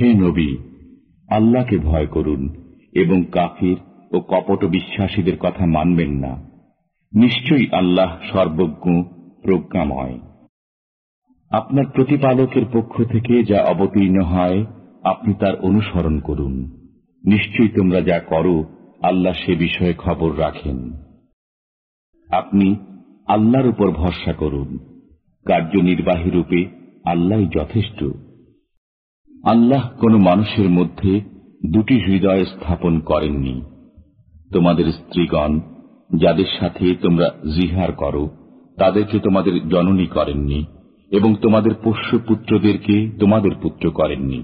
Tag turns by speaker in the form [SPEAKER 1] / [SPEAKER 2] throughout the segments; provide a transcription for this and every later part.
[SPEAKER 1] হে নবী, আল্লাহকে ভয় করুন এবং কাফির ও কপট বিশ্বাসীদের কথা মানবেন না। নিশ্চয়ই আল্লাহ সর্বজ্ঞ, প্রজ্ঞাময়। আপনার প্রতিপালকের পক্ষ থেকে যা অবতীর্ণ হয়, আপনি তার অনুসরণ করুন। নিশ্চয়ই তোমরা যা করো, আল্লাহ সে বিষয়ে খবর রাখেন। আপনি আল্লাহর উপর ভরসা করুন। কার্যনির্বাহী রূপে আল্লাহ যথেষ্ট। আল্লাহ কোন মানুষের মধ্যে দুটি হৃদয় স্থাপন করেননি। তোমাদের স্ত্রীগণ, যাদের সাথে তোমরা জিহার করো, তাদেরকে তোমাদের জননী করেননি, এবং তোমাদের পোষ্য পুত্রদেরকে তোমাদের পুত্র করেননি।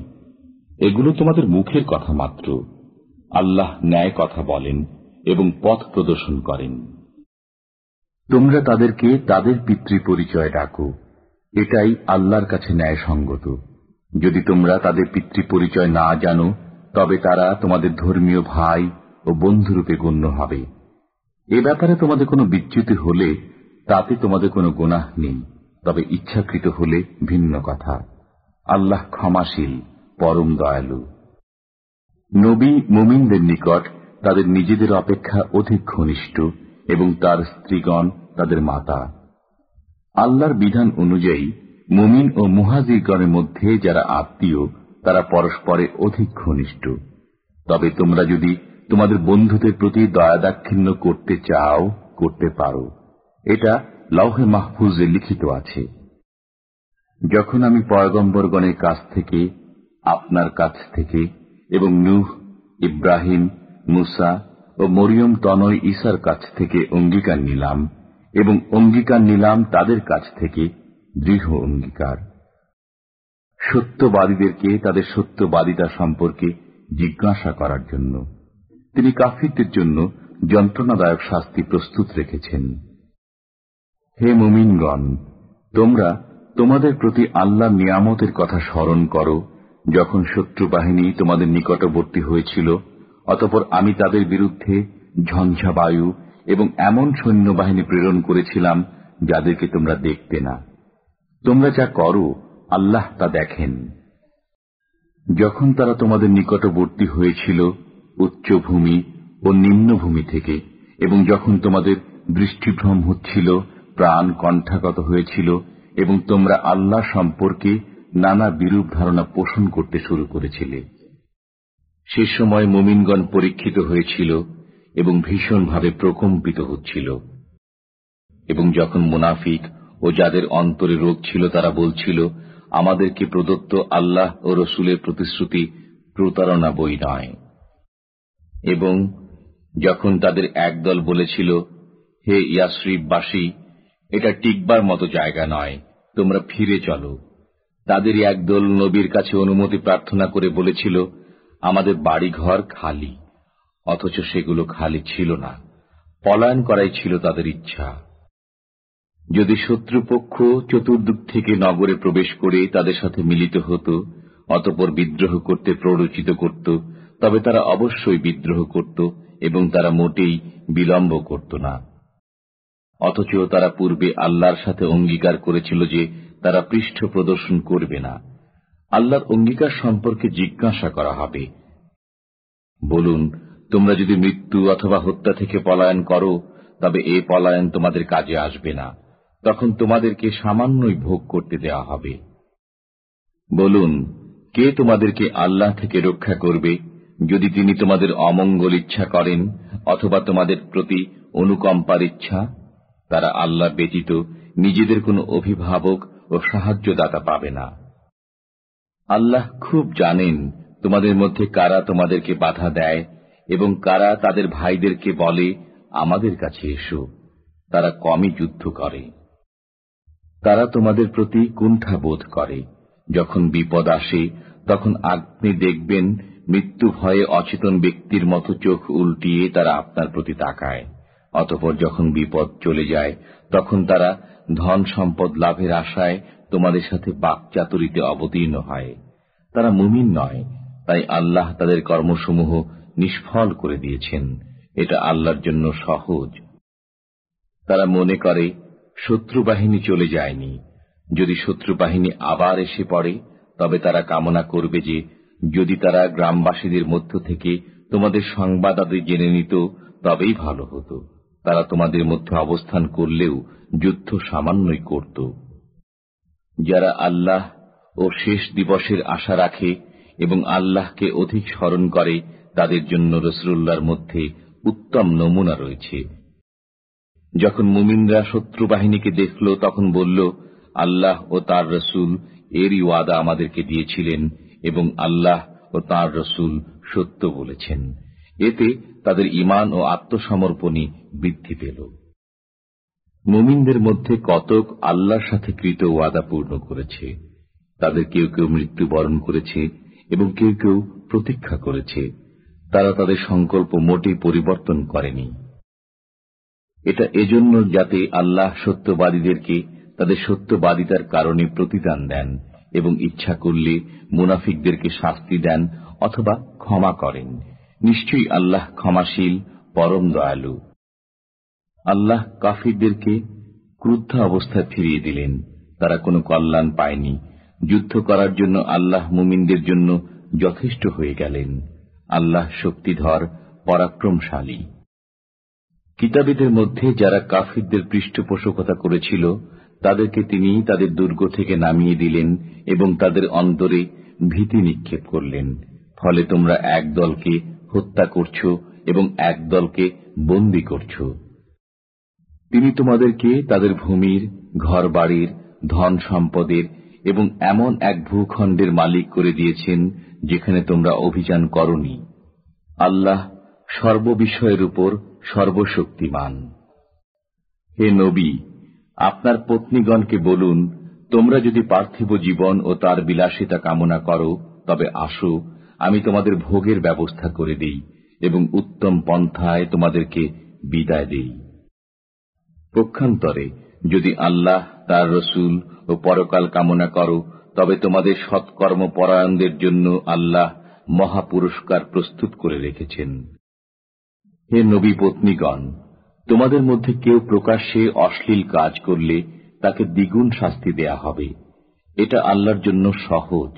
[SPEAKER 1] এগুলো তোমাদের মুখের কথা মাত্র। আল্লাহ ন্যায় কথা বলেন এবং পথ প্রদর্শন করেন। তোমরা তাদেরকে তাদের পিতৃ পরিচয় ডাকো। এটাই আল্লাহর কাছে ন্যায় সঙ্গত যদি তোমরা তাদের পিতৃ পরিচয় না জানো, তবে তারা তোমাদের ধর্মীয় ভাই ও বন্ধুরূপে গণ্য হবে। এ ব্যাপারে তোমাদের কোনো বিচ্যুতি হলে তাতে তোমাদের কোনো গোনাহ নেই, তবে ইচ্ছাকৃত হলে ভিন্ন কথা। আল্লাহ ক্ষমাশীল, পরম দয়ালু। নবী মুমিনদের নিকট তাদের নিজেদের অপেক্ষা অধিক ঘনিষ্ঠ এবং তার স্ত্রীগণ তাদের মাতা। আল্লাহর বিধান অনুযায়ী মুমিন ও মুহাজিরগণের মধ্যে যারা আত্মীয়, তারা পরস্পরে অধিক ঘনিষ্ঠ। তবে তোমরা যদি তোমাদের বন্ধুদের প্রতি দয়াদাক্ষিণ্য করতে চাও, করতে পারো। এটা লৌহে মাহফুজে লিখিত আছে। যখন আমি পয়গম্বরগণের কাছ থেকে, আপনার কাছ থেকে এবং নূহ, ইব্রাহিম, মুসা ও মরিয়ম তনয় ঈসার কাছ থেকে অঙ্গীকার নিলাম এবং অঙ্গীকার নিলাম তাদের কাছ থেকে দৃঢ় অঙ্গীকার। সত্যবাদীদেরকে তাদের সত্যবাদিতা সম্পর্কে জিজ্ঞাসা করার জন্য। তিনি কাফিরদের জন্য যন্ত্রণাদায়ক শাস্তি প্রস্তুত রেখেছেন। হে মুমিনগণ, তোমরা তোমাদের প্রতি আল্লাহ নিয়ামতের কথা স্মরণ করো, যখন শত্রু বাহিনী তোমাদের নিকটবর্তী হয়েছিল, অতপর আমি তাদের বিরুদ্ধে ঝঞ্ঝা বায়ু এবং এমন সৈন্যবাহিনী প্রেরণ করেছিলাম, যাদেরকে তোমরা দেখতে না। তোমরা যা করো, আল্লাহ তা দেখেন। যখন তারা তোমাদের নিকটবর্তী হয়েছিল, উচ্চভূমি ও নিম্নভূমি থেকে, এবং যখন তোমাদের দৃষ্টিভ্রম হচ্ছিল, প্রাণ কণ্ঠাগত হয়েছিল, এবং তোমরা আল্লাহ সম্পর্কে নানা বিরূপ ধারণা পোষণ করতে শুরু করেছিলে। সে সময় মোমিনগণ পরীক্ষিত হয়েছিল এবং ভীষণভাবে প্রকম্পিত হচ্ছিল। এবং যখন মুনাফিক ও যাদের অন্তরে রোগ ছিল তারা বলছিল আমাদেরকে প্রদত্ত আল্লাহ ও রসুলের প্রতিশ্রুতি প্রতারণা বই নয়। এবং যখন তাদের একদল বলেছিল, হে ইয়াশ্রীববাসী এটা টিকবার মতো জায়গা নয়, তোমরা ফিরে চলো। তাদের একদল নবীর কাছে অনুমতি প্রার্থনা করে বলেছিল, আমাদের বাড়িঘর খালি, অথচ সেগুলো খালি ছিল না। পলায়ন করাই ছিল তাদের ইচ্ছা। যদি শত্রুপক্ষ চতুর্দিক থেকে নগরে প্রবেশ করে তাদের সাথে মিলিত হতো, অতপর বিদ্রোহ করতে প্ররোচিত করত, তবে তারা অবশ্যই বিদ্রোহ করত এবং তারা মোটেই বিলম্ব করত না। অথচ তারা পূর্বে আল্লাহর সাথে অঙ্গীকার করেছিল যে তারা পৃষ্ঠ প্রদর্শন করবে না। আল্লাহর অঙ্গীকার সম্পর্কে জিজ্ঞাসা করা হবে। বলুন, তোমরা যদি মৃত্যু অথবা হত্যা থেকে পলায়ন করো, তবে এ পলায়ন তোমাদের কাজে আসবে না। তখন তোমাদেরকে সামান্যই ভোগ করতে দেওয়া হবে। বলুন, কে তোমাদেরকে আল্লাহ থেকে রক্ষা করবে? যদি তিনি তোমাদের অমঙ্গল ইচ্ছা করেন, অথবা তোমাদের প্রতি অনুকম্পার ইচ্ছা, তারা আল্লাহ ব্যতীত নিজেদের কোনো অভিভাবক ও সাহায্যদাতা পাবে না। আল্লাহ খুব জানেন তোমাদের মধ্যে কারা তোমাদেরকে বাধা দেয় এবং কারা তাদের ভাইদেরকে বলে, আমাদের কাছে এসো। তারা কমই যুদ্ধ করে। তারা তোমাদের প্রতি কুণ্ঠা বোধ করে। যখন বিপদ আসে, তখন আপনি দেখবেন, মৃত্যু ভয়ে অচেতন ব্যক্তির মতো চোখ উল্টিয়ে তারা আপনার প্রতি তাকায়। অতপর যখন বিপদ চলে যায়, তখন তারা ধন সম্পদ লাভের আশায় তোমাদের সাথে বাকচাতুরিতে অবতীর্ণ হয়। তারা মুমিন নয়, তাই আল্লাহ তাদের কর্মসমূহ নিষ্ফল করে দিয়েছেন। এটা আল্লাহর জন্য সহজ। তারা মনে করে শত্রু বাহিনী চলে যায়নি। যদি শত্রু বাহিনী আবার এসে পড়ে, তবে তারা কামনা করবে যে, যদি তারা গ্রামবাসীদের মধ্য থেকে তোমাদের সংবাদ আদি জেনে নিত, তবেই ভালো হতো। তারা তোমাদের মধ্যে অবস্থান করলেও যুদ্ধ সামান্যই করত। যারা আল্লাহ ও শেষ দিবসের আশা রাখে এবং আল্লাহকে অধিক স্মরণ করে, তাদের জন্য রসুল্লার মধ্যে উত্তম নমুনা রয়েছে। যখন মুমিনরা শত্রু বাহিনীকে দেখল, তখন বলল, আল্লাহ ও তার রসুল এরই ওয়াদা আমাদেরকে দিয়েছিলেন এবং আল্লাহ ও তার রসুল সত্য বলেছেন। এতে তাদের ইমান ও আত্মসমর্পণই বৃদ্ধি পেল। মুমিনদের মধ্যে কতক আল্লাহর সাথে কৃত ওয়াদা পূর্ণ করেছে। তাদের কেউ কেউ মৃত্যুবরণ করেছে এবং কেউ কেউ প্রতীক্ষা করেছে। তারা তাদের সংকল্প মোটেই পরিবর্তন করেনি। এটা এজন্য যাতে আল্লাহ সত্যবাদীদেরকে তাদের সত্যবাদিতার কারণে প্রতিদান দেন এবং ইচ্ছা করলে মুনাফিকদেরকে শাস্তি দেন অথবা ক্ষমা করেন। নিশ্চয়ই আল্লাহ ক্ষমাশীল, পরম দয়ালু। আল্লাহ কাফিরদেরকে ক্রুদ্ধ অবস্থায় ফিরিয়ে দিলেন। তারা কোনো কল্যাণ পায়নি। যুদ্ধ করার জন্য আল্লাহ মুমিনদের জন্য যথেষ্ট হয়ে গেলেন। আল্লাহ শক্তিধর, পরাক্রমশালী। কিতাবীদের মধ্যে যারা কাফিরদের পৃষ্ঠপোষকতা করেছিল, তাদেরকে তিনি তাদের দুর্গ থেকে নামিয়ে দিলেন এবং তাদের অন্তরে ভীতি নিক্ষেপ করলেন। ফলে তোমরা এক দলকে হত্যা করছ এবং এক দলকে বন্দি করছ। তিনি তোমাদেরকে তাদের ভূমির ঘর বাড়ির ধন সম্পদের এবং এমন এক ভূখণ্ডের মালিক করে দিয়েছেন যেখানে তোমরা অভিযান করনি। আল্লাহ সর্ববিষয়ের উপর সর্বশক্তিমান। হে নবী, আপনার পত্নীগণকে বলুন, তোমরা যদি পার্থিব জীবন ও তার বিলাসিতা কামনা করো, তবে আসো, আমি তোমাদের ভোগের ব্যবস্থা করে দিই এবং উত্তম পন্থায় তোমাদেরকে বিদায় দিই। পক্ষান্তরে, যদি আল্লাহ, তার রসুল ও পরকাল কামনা করো, তবে তোমাদের সৎকর্ম পরায়ণদের জন্য আল্লাহ মহাপুরস্কার প্রস্তুত করে রেখেছেন। হে নবী পত্নীগণ, তোমাদের মধ্যে কেউ প্রকাশ্যে অশ্লীল কাজ করলে তাকে দ্বিগুণ শাস্তি দেয়া হবে। এটা আল্লাহর জন্য সহজ।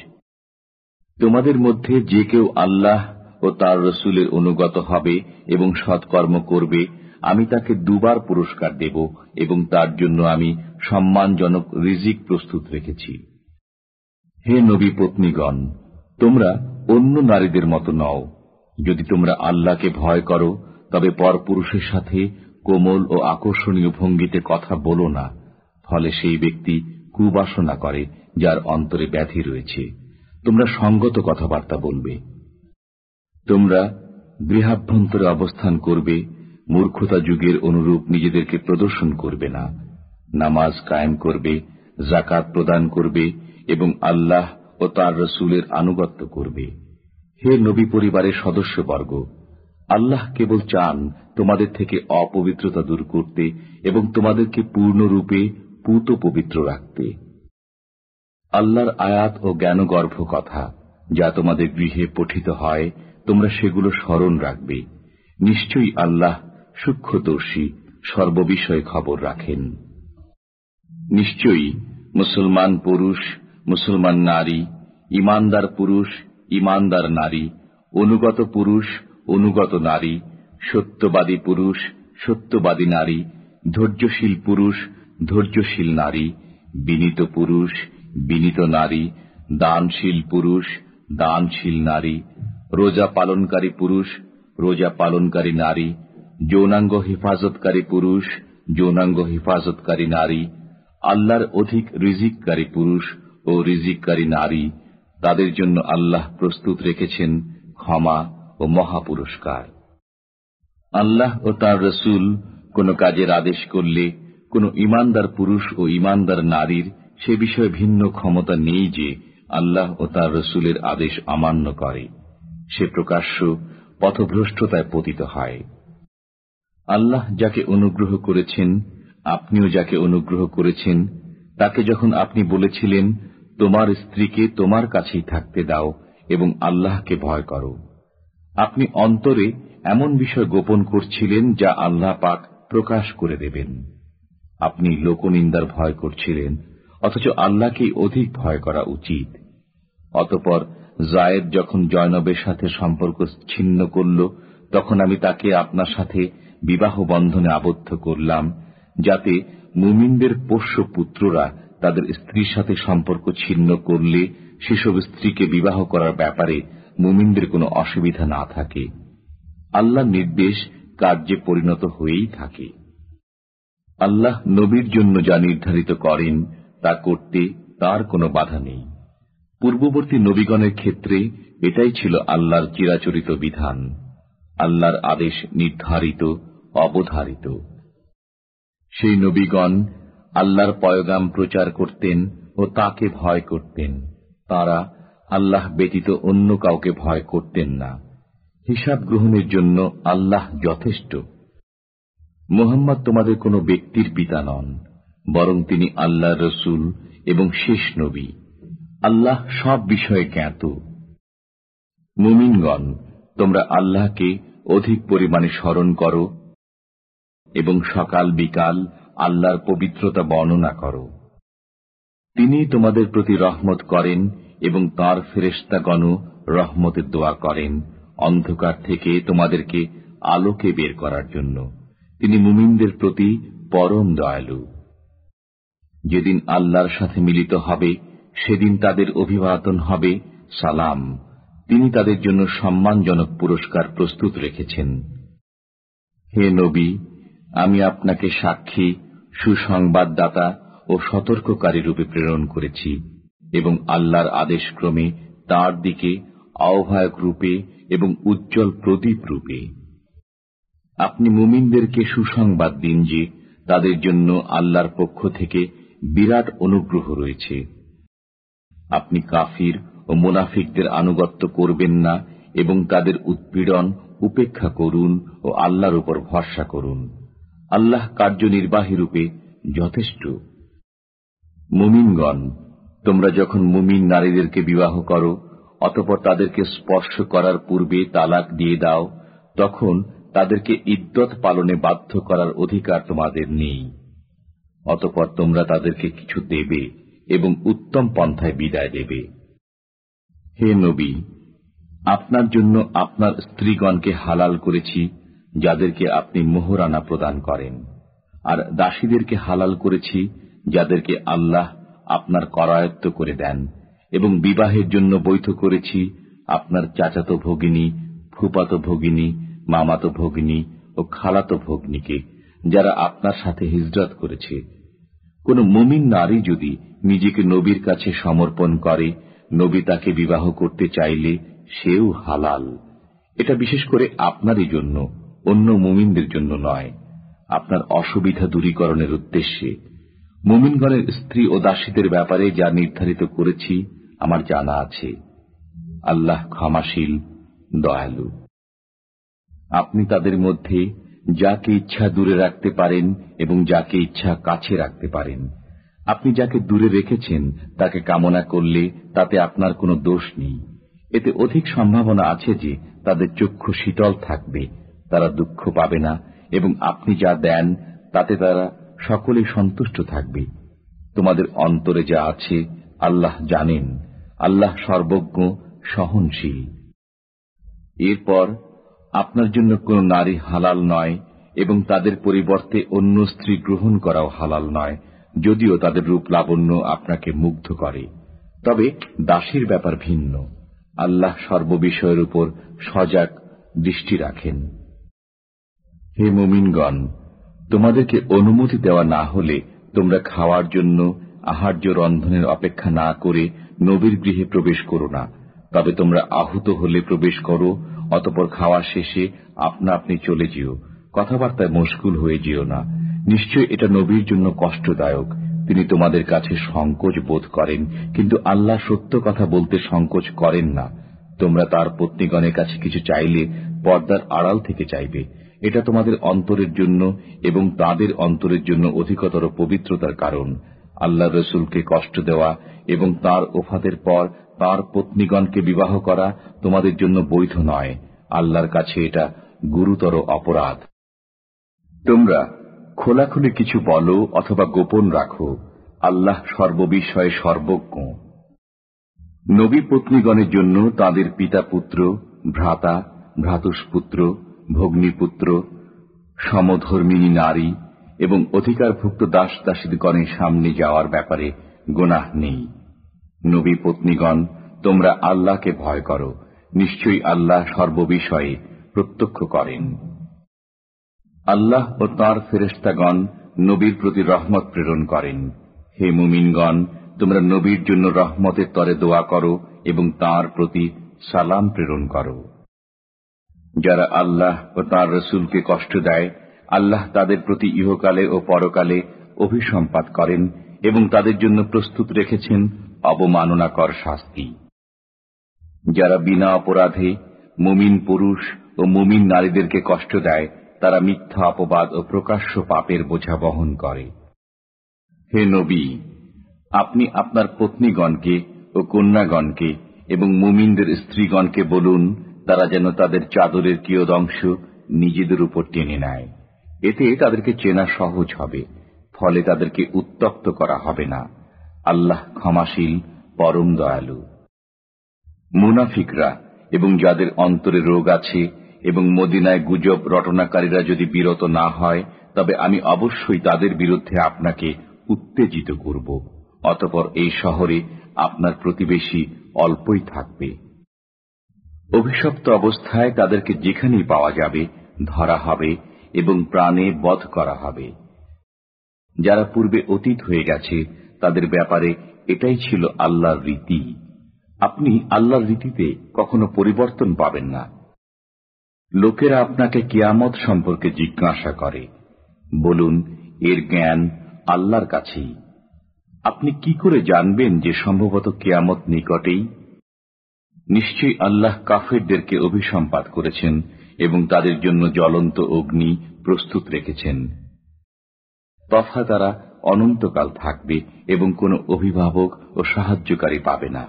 [SPEAKER 1] তোমাদের মধ্যে যে কেউ আল্লাহ ও তার রসুলের অনুগত হবে এবং সৎকর্ম করবে, আমি তাকে দুবার পুরস্কার দেব এবং তার জন্য আমি সম্মানজনক রিজিক প্রস্তুত রেখেছি। হে নবী পত্নীগণ, তোমরা অন্য নারীদের মতো নও। যদি তোমরা আল্লাহকে ভয় করো তবে পরপুরুষের সাথে কোমল ও আকর্ষণীয় ভঙ্গিতে কথা বলো না, ফলে সেই ব্যক্তি কুবাসনা করে যার অন্তরে ব্যাধি রয়েছে। তোমরা সঙ্গত কথাবার্তা বলবে। তোমরা গৃহাভ্যন্তরে অবস্থান করবে, মূর্খতা যুগের অনুরূপ নিজেদেরকে প্রদর্শন করবে না। নামাজ কায়েম করবে জাকাত প্রদান করবে এবং আল্লাহ ও তার রসুলের আনুগত্য করবে। হে নবী পরিবারের সদস্যবর্গ আল্লাহ কেবল চান তোমাদের থেকে অপবিত্রতা দূর করতে এবং তোমাদেরকে পূর্ণরূপে পুত পবিত্র রাখতে। আল্লাহর আয়াত ও জ্ঞানগর্ভ কথা যা তোমাদের গৃহে পঠিত হয়, তোমরা সেগুলো স্মরণ রাখবে। নিশ্চয়ই আল্লাহ সূক্ষ্মদর্শী, সর্ববিষয়ে খবর রাখেন। নিশ্চয়ই মুসলমান পুরুষ, মুসলমান নারী, ইমানদার পুরুষ, ইমানদার নারী, অনুগত পুরুষ অনুগত নারী, সত্যবাদী পুরুষ, সত্যবাদী নারী, ধৈর্যশীল পুরুষ, ধৈর্যশীল নারী, বিনীত পুরুষ, বিনীত নারী, দানশীল পুরুষ, দানশীল নারী, রোজা পালনকারী পুরুষ, রোজা পালনকারী নারী, যৌনাঙ্গ হেফাজতকারী পুরুষ, যৌনাঙ্গ হেফাজতকারী নারী, আল্লাহর অধিক রিজিককারী পুরুষ ও রিজিককারী নারী, তাদের জন্য আল্লাহ প্রস্তুত রেখেছেন ক্ষমা ও মহাপুরস্কার। আল্লাহ ও তার রসুল কোন কাজের আদেশ করলে কোন ইমানদার পুরুষ ও ইমানদার নারীর সে বিষয়ে ভিন্ন ক্ষমতা নেই যে আল্লাহ ও তার রসুলের আদেশ অমান্য করে। সে প্রকাশ্য পথভ্রষ্টতায় পতিত হয়। আল্লাহ যাকে অনুগ্রহ করেছেন, আপনিও যাকে অনুগ্রহ করেছেন, তাকে যখন আপনি বলেছিলেন, তোমার স্ত্রীকে তোমার কাছেই থাকতে দাও এবং আল্লাহকে ভয় করো। আপনি অন্তরে এমন বিষয় গোপন করছিলেন যা আল্লাহ পাক প্রকাশ করে দেবেন। আপনি লোকনিন্দার ভয় করছিলেন, অথচ আল্লাহকেই অধিক ভয় করা উচিত। অতপর জায়েদ যখন জয়নবের সাথে সম্পর্ক ছিন্ন করল, তখন আমি তাকে আপনার সাথে বিবাহ বন্ধনে আবদ্ধ করলাম, যাতে মুমিনদের পোষ্য পুত্ররা তাদের স্ত্রীর সাথে সম্পর্ক ছিন্ন করলে সেসব স্ত্রীকে বিবাহ করার ব্যাপারে মুমিনদের কোনো অসুবিধা না থাকে। আল্লাহ নির্দেশ কার্যে পরিণত হয়েই থাকে। আল্লাহ নবীর জন্য যা নির্ধারিত করেন তা করতে তার কোনো বাধা নেই। পূর্ববর্তী নবীগণের ক্ষেত্রে এটাই ছিল আল্লাহর চিরাচরিত বিধান। আল্লাহর আদেশ নির্ধারিত, অবধারিত। সেই নবীগণ আল্লাহর পয়গাম প্রচার করতেন ও তাকে ভয় করতেন। তারা আল্লাহ ব্যতীত অন্য কাউকে ভয় করতেন না। হিসাব গ্রহণের জন্য আল্লাহ যথেষ্ট। মোহাম্মদ তোমাদের কোনো ব্যক্তির পিতা নন, বরং তিনি আল্লাহ রসুল এবং শেষ নবী। আল্লাহ সব বিষয়ে জ্ঞাত। মুমিনগণ, তোমরা আল্লাহকে অধিক পরিমাণে স্মরণ করো এবং সকাল বিকাল আল্লাহর পবিত্রতা বর্ণনা করো। তিনি তোমাদের প্রতি রহমত করেন এবং তার ফেরেস্তাগণ রহমতের দোয়া করেন অন্ধকার থেকে তোমাদেরকে আলোকে বের করার জন্য। তিনি মুমিনদের প্রতি পরম দয়ালু। যেদিন আল্লাহর সাথে মিলিত হবে, সেদিন তাদের অভিবাদন হবে, সালাম। তিনি তাদের জন্য সম্মানজনক পুরস্কার প্রস্তুত রেখেছেন। হে নবী, আমি আপনাকে সাক্ষী, সুসংবাদদাতা ও সতর্ককারী রূপে প্রেরণ করেছি। এবং আল্লাহর আদেশক্রমে তার দিকে আহ্বায়ক রূপে এবং উজ্জ্বল প্রদীপ রূপে। আপনি মুমিনদেরকে সুসংবাদ দিন যে তাদের জন্য আল্লাহর পক্ষ থেকে বিরাট অনুগ্রহ রয়েছে। আপনি কাফির ও মুনাফিকদের আনুগত্য করবেন না এবং তাদের উৎপীড়ন উপেক্ষা করুন ও আল্লাহর উপর ভরসা করুন। আল্লাহ কার্যনির্বাহী রূপে যথেষ্ট। মুমিনগণ তোমরা যখন মুমিন নারীদেরকে বিবাহ করো, অতপর তাদেরকে স্পর্শ করার পূর্বে তালাক দিয়ে দাও, তখন তাদেরকে ইদ্যত পালনে বাধ্য করার অধিকার তোমাদের নেই। অতপর তোমরা তাদেরকে কিছু দেবে এবং উত্তম পন্থায় বিদায় দেবে। হে নবী, আপনার জন্য আপনার স্ত্রীগণকে হালাল করেছি, যাদেরকে আপনি মোহরানা প্রদান করেন। আর দাসীদেরকে হালাল করেছি, যাদেরকে আল্লাহ আপনার করায়ত্ত করে দেন এবং বিবাহের জন্য বৈধ করেছি আপনার চাচাতো ভগিনী, ফুপাতো ভগিনী, মামাতো ভগিনী ও খালাতো ভগ্নীকে, যারা আপনার সাথে হিজরত করেছে। কোন মুমিন নারী যদি নিজেকে নবীর কাছে সমর্পণ করে, নবী তাকে বিবাহ করতে চাইলে সেও হালাল। এটা বিশেষ করে আপনারই জন্য, অন্য মুমিনদের জন্য নয়। আপনার অসুবিধা দূরীকরণের উদ্দেশ্যে মুমিনগণের স্ত্রী ও দাসীদের ব্যাপারে যা নির্ধারিত করেছি, আমার জানা আছে। আল্লাহ ক্ষমাশীল, দয়ালু। আপনি তাদের মধ্যে যাকে ইচ্ছা দূরে রাখতে পারেন এবং যাকে ইচ্ছা কাছে রাখতে পারেন। আপনি যাকে দূরে রেখেছেন, তাকে কামনা করলে তাতে আপনার কোনো দোষ নেই। এতে অধিক সম্ভাবনা আছে যে তাদের চক্ষু শীতল থাকবে, তারা দুঃখ পাবে না এবং আপনি যা দেন, তাতে তারা সকলে সন্তুষ্ট থাকবে। তোমাদের অন্তরে যা আছে, আল্লাহ জানেন। আল্লাহ সর্বজ্ঞ, সহনশীল। এরপর, আপনার জন্য কোন নারী হালাল নয় এবং তাদের পরিবর্তে অন্য স্ত্রী গ্রহণ করাও হালাল নয়, যদিও তাদের রূপ লাবণ্য আপনাকে মুগ্ধ করে। তবে দাসীর ব্যাপার ভিন্ন। আল্লাহ সর্ববিষয়ের উপর সজাগ দৃষ্টি রাখেন। হে মুমিনগণ তোমাদেরকে অনুমতি দেওয়া না হলে তোমরা খাওয়ার জন্য আহার্য রন্ধনের অপেক্ষা না করে নবীর গৃহে প্রবেশ করো না। তবে তোমরা আহুত হলে প্রবেশ করো, অতপর খাওয়া শেষে আপনা আপনি চলে যেও। কথাবার্তায় মুশকুল হয়ে যেও না। নিশ্চয় এটা নবীর জন্য কষ্টদায়ক। তিনি তোমাদের কাছে সংকোচ বোধ করেন, কিন্তু আল্লাহ সত্য কথা বলতে সংকোচ করেন না। তোমরা তার পত্নীগণের কাছে কিছু চাইলে পর্দার আড়াল থেকে চাইবে। এটা তোমাদের অন্তরের জন্য এবং তাদের অন্তরের জন্য অধিকতর পবিত্রতার কারণ। আল্লাহ রসুলকে কষ্ট দেওয়া এবং তার ওফাতের পর তার পত্নীগণকে বিবাহ করা তোমাদের জন্য বৈধ নয়। আল্লাহর কাছে এটা গুরুতর অপরাধ। তোমরা খোলাখুলি কিছু বলো অথবা গোপন রাখো। আল্লাহ সর্ববিষয়ে সর্বজ্ঞ। নবী পত্নীগণের জন্য তাদের পিতা পুত্র, ভ্রাতা, ভ্রাতুষ্পুত্র ভগ্নীপুত্র সমধর্মিনী নারী এবং অধিকারভুক্ত দাস দাসীগণের সামনে যাওয়ার ব্যাপারে গোনাহ নেই। নবী পত্নীগণ, তোমরা আল্লাহকে ভয় করো। নিশ্চয়ই আল্লাহ সর্ববিষয়ে প্রত্যক্ষ করেন। আল্লাহ ও তাঁর ফেরেস্তাগণ নবীর প্রতি রহমত প্রেরণ করেন। হে মুমিনগণ, তোমরা নবীর জন্য রহমতের তরে দোয়া করো এবং তার প্রতি সালাম প্রেরণ করো। যারা আল্লাহ ও তাঁর রসুলকে কষ্ট দেয়, আল্লাহ তাদের প্রতি ইহকালে ও পরকালে অভিসম্পাত করেন এবং তাদের জন্য প্রস্তুত রেখেছেন অবমাননাকর শাস্তি। যারা বিনা অপরাধে মুমিন পুরুষ ও মুমিন নারীদেরকে কষ্ট দেয়, তারা মিথ্যা অপবাদ ও প্রকাশ্য পাপের বোঝা বহন করে। হে নবী, আপনি আপনার পত্নীগণকে ও কন্যাগণকে এবং মুমিনদের স্ত্রীগণকে বলুন তারা যেন তাদের চাদরের কিয়দংশ নিজেদের উপর টেনে নেয়। এতে তাদেরকে চেনা সহজ হবে, ফলে তাদেরকে উত্তক্ত করা হবে না। আল্লাহ ক্ষমাশীল, পরম দয়ালু। মুনাফিকরা এবং যাদের অন্তরে রোগ আছে এবং মদিনায় গুজব রটনাকারীরা যদি বিরত না হয়, তবে আমি অবশ্যই তাদের বিরুদ্ধে আপনাকে উত্তেজিত করব, অতপর এই শহরে আপনার প্রতিবেশী অল্পই থাকবে। অভিশপ্ত অবস্থায় তাদেরকে যেখানেই পাওয়া যাবে, ধরা হবে এবং প্রাণে বধ করা হবে। যারা পূর্বে অতীত হয়ে গেছে, তাদের ব্যাপারে এটাই ছিল আল্লাহর রীতি। আপনি আল্লাহর রীতিতে কখনো পরিবর্তন পাবেন না। লোকেরা আপনাকে কিয়ামত সম্পর্কে জিজ্ঞাসা করে। বলুন, এর জ্ঞান আল্লাহর কাছেই। আপনি কি করে জানবেন যে সম্ভবত কেয়ামত নিকটেই? নিশ্চয়ই আল্লাহ কাফেরদেরকে অভিসম্পাত করেছেন এবং তাদের জন্য জ্বলন্ত অগ্নি প্রস্তুত রেখেছেন। তথা তারা অনন্তকাল থাকবে এবং কোনো অভিভাবক ও সাহায্যকারী পাবে না।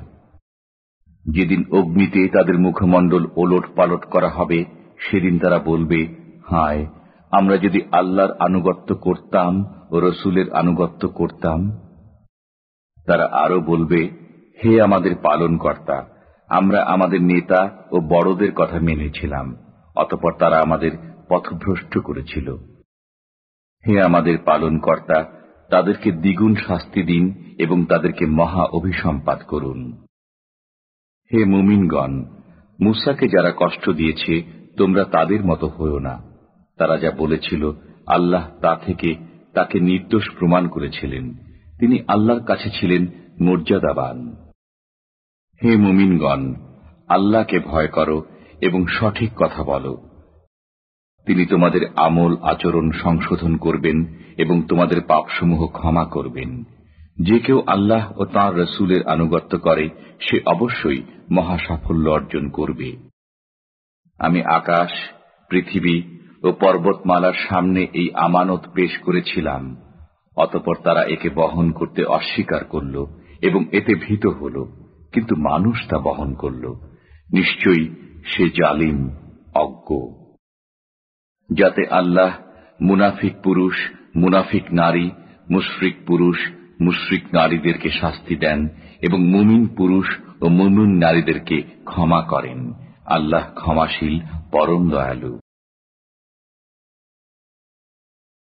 [SPEAKER 1] যেদিন অগ্নিতে তাদের মুখমণ্ডল ওলট পালট করা হবে, সেদিন তারা বলবে, হায়, আমরা যদি আল্লাহর আনুগত্য করতাম ও রসুলের আনুগত্য করতাম? তারা আরও বলবে, হে আমাদের পালন কর্তা আমরা আমাদের নেতা ও বড়দের কথা মেনেছিলাম, অতপর তারা আমাদের পথভ্রষ্ট করেছিল। হে আমাদের পালন কর্তা তাদেরকে দ্বিগুণ শাস্তি দিন এবং তাদেরকে মহা অভিসম্পাত করুন। হে মুমিনগণ, মুসাকে যারা কষ্ট দিয়েছে, তোমরা তাদের মতো হও না। তারা যা বলেছিল, আল্লাহ তা থেকে তাকে নির্দোষ প্রমাণ করেছিলেন। তিনি আল্লাহর কাছে ছিলেন মর্যাদাবান। হে মুমিনগণ, আল্লাহকে ভয় করো এবং সঠিক কথা বলো। তিনি তোমাদের আমল, আচরণ সংশোধন করবেন এবং তোমাদের পাপসমূহ ক্ষমা করবেন। যে কেউ আল্লাহ ও তাঁর রসুলের আনুগত্য করে, সে অবশ্যই মহা সাফল্য অর্জন করবে। আমি আকাশ, পৃথিবী ও পর্বতমালার সামনে এই আমানত পেশ করেছিলাম। অতপর তারা একে বহন করতে অস্বীকার করল এবং এতে ভীত হল। কিন্তু মানুষ তা বহন করল। নিশ্চয়ই সে জালিম, অজ্ঞ। যাতে আল্লাহ মুনাফিক পুরুষ, মুনাফিক নারী, মুশরিক পুরুষ, মুশরিক নারীদেরকে শাস্তি দেন এবং মুমিন পুরুষ ও মুমিন নারীদেরকে ক্ষমা করেন। আল্লাহ ক্ষমাশীল, পরম দয়ালু।